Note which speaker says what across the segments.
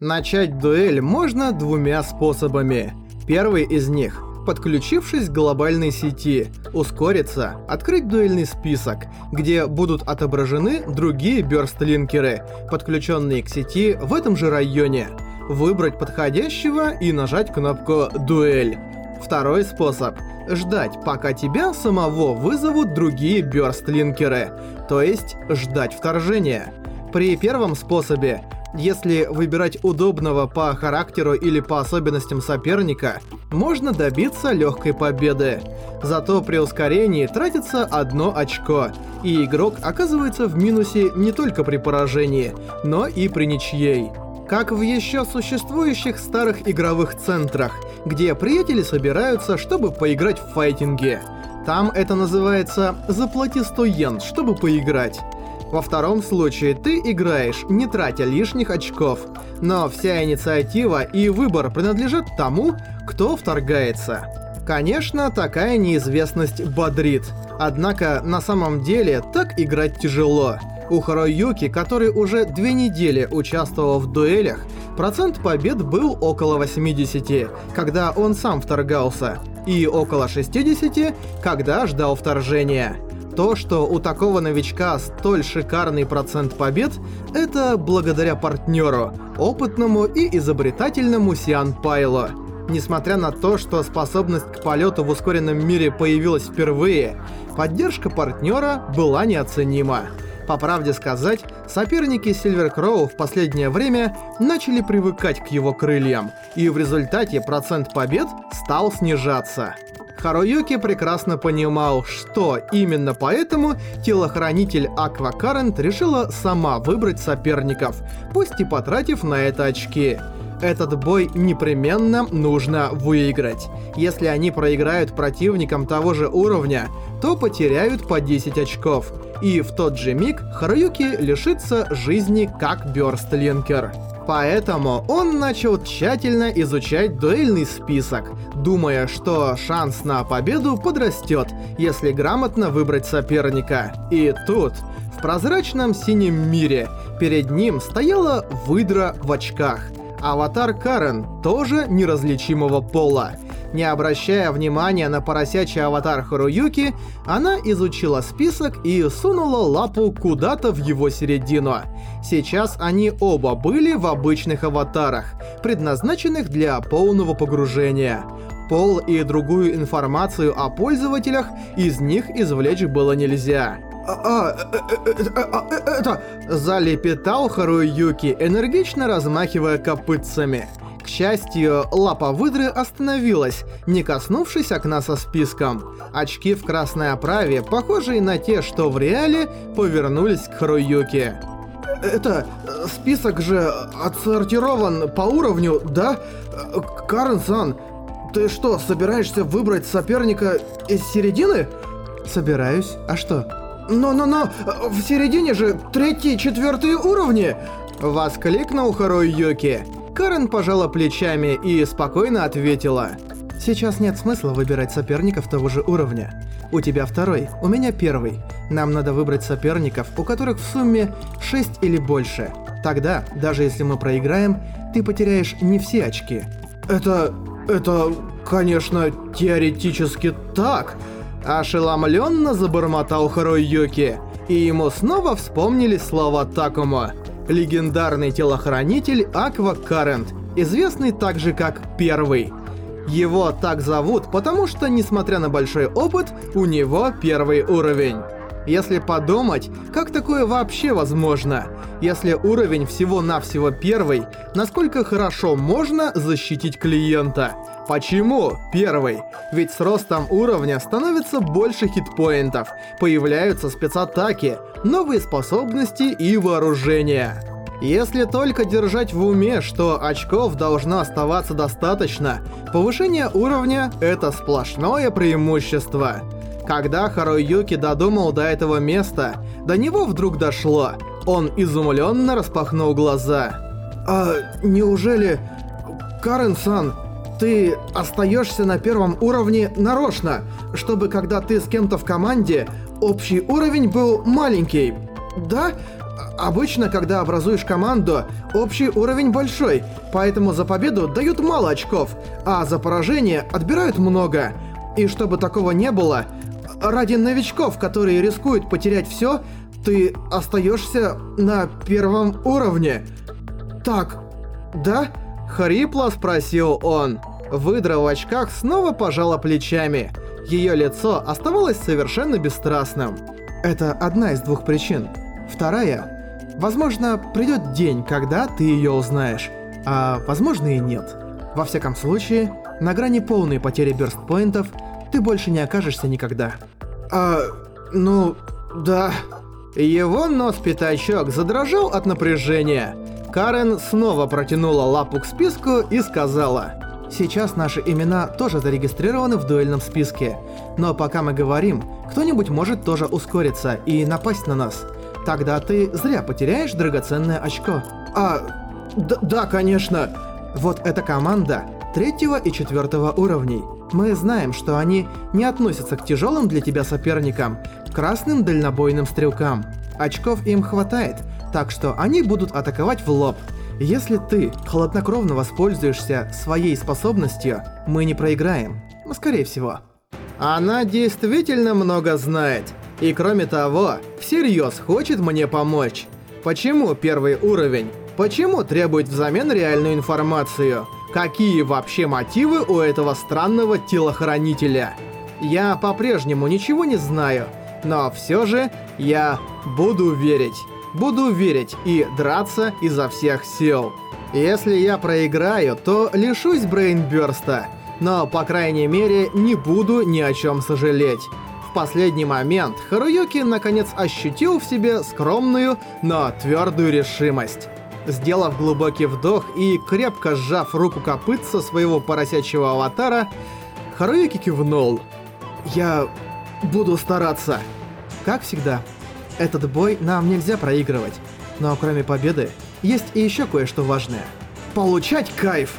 Speaker 1: Начать дуэль можно двумя способами. Первый из них – подключившись к глобальной сети, ускориться, открыть дуэльный список, где будут отображены другие бёрстлинкеры, подключенные к сети в этом же районе, выбрать подходящего и нажать кнопку «Дуэль». Второй способ – ждать, пока тебя самого вызовут другие бёрстлинкеры, то есть ждать вторжения. При первом способе если выбирать удобного по характеру или по особенностям соперника, можно добиться легкой победы. Зато при ускорении тратится одно очко, и игрок оказывается в минусе не только при поражении, но и при ничьей. Как в еще существующих старых игровых центрах, где приятели собираются, чтобы поиграть в файтинге. Там это называется «заплати 100 йен, чтобы поиграть». Во втором случае ты играешь, не тратя лишних очков, но вся инициатива и выбор принадлежат тому, кто вторгается. Конечно, такая неизвестность бодрит, однако на самом деле так играть тяжело. У Харуюки, который уже две недели участвовал в дуэлях, процент побед был около 80, когда он сам вторгался, и около 60, когда ждал вторжения. То, что у такого новичка столь шикарный процент побед, это благодаря партнеру, опытному и изобретательному Сиан Пайло. Несмотря на то, что способность к полету в ускоренном мире появилась впервые, поддержка партнера была неоценима. По правде сказать, соперники Сильвер Кроу в последнее время начали привыкать к его крыльям, и в результате процент побед стал снижаться. Харуюки прекрасно понимал, что именно поэтому телохранитель Аква Карент решила сама выбрать соперников, пусть и потратив на это очки. Этот бой непременно нужно выиграть. Если они проиграют противникам того же уровня, то потеряют по 10 очков. И в тот же миг Харуюки лишится жизни как Бёрстлинкер. Поэтому он начал тщательно изучать дуэльный список, думая, что шанс на победу подрастет, если грамотно выбрать соперника. И тут, в прозрачном синем мире, перед ним стояла выдра в очках. Аватар Карен, тоже неразличимого пола. Не обращая внимания на поросячий аватар Харуюки, она изучила список и сунула лапу куда-то в его середину. Сейчас они оба были в обычных аватарах, предназначенных для полного погружения. Пол и другую информацию о пользователях из них извлечь было нельзя. «А, а, это...» Залепетал Харуюки, энергично размахивая копытцами. К счастью, лапа выдры остановилась, не коснувшись окна со списком. Очки в красной оправе, похожие на те, что в реале, повернулись к Харуюке. «Это... список же отсортирован по уровню, да? Карен-сан, ты что, собираешься выбрать соперника из середины?» «Собираюсь. А что?» «Но-но-но, в середине же третий-четвертый уровни!» Воскликнул Харуюки. Карен пожала плечами и спокойно ответила. «Сейчас нет смысла выбирать соперников того же уровня. У тебя второй, у меня первый. Нам надо выбрать соперников, у которых в сумме 6 или больше. Тогда, даже если мы проиграем, ты потеряешь не все очки». «Это... это... конечно, теоретически так...» Ошеломленно забормотал Харуюки, и ему снова вспомнили слова Такума легендарный телохранитель Аква Карент, известный также как Первый. Его так зовут, потому что, несмотря на большой опыт, у него первый уровень. Если подумать, как такое вообще возможно? Если уровень всего-навсего первый, насколько хорошо можно защитить клиента? Почему первый? Ведь с ростом уровня становится больше хитпоинтов, появляются спецатаки, новые способности и вооружения. Если только держать в уме, что очков должно оставаться достаточно, повышение уровня — это сплошное преимущество. Когда Харуюки додумал до этого места, до него вдруг дошло. Он изумленно распахнул глаза. «А неужели... Карен-сан, ты остаешься на первом уровне нарочно, чтобы когда ты с кем-то в команде, общий уровень был маленький, да? Обычно, когда образуешь команду, общий уровень большой, поэтому за победу дают мало очков, а за поражение отбирают много. И чтобы такого не было, ради новичков, которые рискуют потерять все, ты остаешься на первом уровне. Так, да? Хрипло спросил он. Выдра в очках снова пожала плечами. Ее лицо оставалось совершенно бесстрастным. Это одна из двух причин. Вторая Возможно, придет день, когда ты ее узнаешь, а возможно и нет. Во всяком случае, на грани полной потери бёрстпоинтов ты больше не окажешься никогда. А, ну, да. Его нос-пятачок задрожал от напряжения. Карен снова протянула лапу к списку и сказала... Сейчас наши имена тоже зарегистрированы в дуэльном списке, но пока мы говорим, кто-нибудь может тоже ускориться и напасть на нас. Тогда ты зря потеряешь драгоценное очко. А, да, конечно. Вот эта команда третьего и четвертого уровней. Мы знаем, что они не относятся к тяжелым для тебя соперникам, красным дальнобойным стрелкам. Очков им хватает, так что они будут атаковать в лоб. Если ты хладнокровно воспользуешься своей способностью, мы не проиграем. Скорее всего. Она действительно много знает. И кроме того, всерьез хочет мне помочь. Почему первый уровень? Почему требует взамен реальную информацию? Какие вообще мотивы у этого странного телохранителя? Я по-прежнему ничего не знаю, но все же я буду верить. Буду верить и драться изо всех сил. Если я проиграю, то лишусь брейнбёрста, но, по крайней мере, не буду ни о чем сожалеть. В последний момент Харуюки наконец ощутил в себе скромную, но твердую решимость. Сделав глубокий вдох и крепко сжав руку копытца своего поросячьего аватара, Харуюки кивнул. «Я буду стараться». Как всегда, этот бой нам нельзя проигрывать. Но кроме победы, есть и еще кое-что важное. Получать кайф!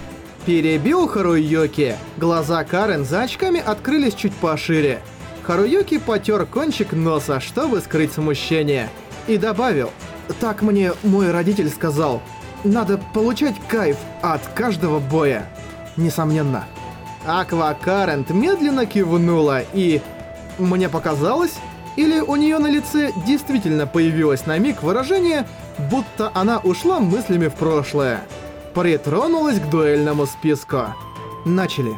Speaker 1: Перебил Харуюки. Глаза Карен за очками открылись чуть пошире. Харуюки потер кончик носа, чтобы скрыть смущение. И добавил, «Так мне мой родитель сказал. Надо получать кайф от каждого боя». Несомненно. Аква Карент медленно кивнула и... Мне показалось? Или у нее на лице действительно появилось на миг выражение, будто она ушла мыслями в прошлое. Притронулась к дуэльному списку. Начали.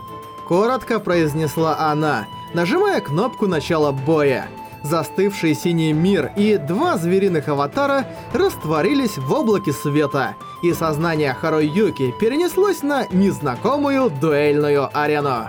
Speaker 1: Коротко произнесла она — нажимая кнопку начала боя. Застывший синий мир и два звериных аватара растворились в облаке света, и сознание Харуюки перенеслось на незнакомую дуэльную арену.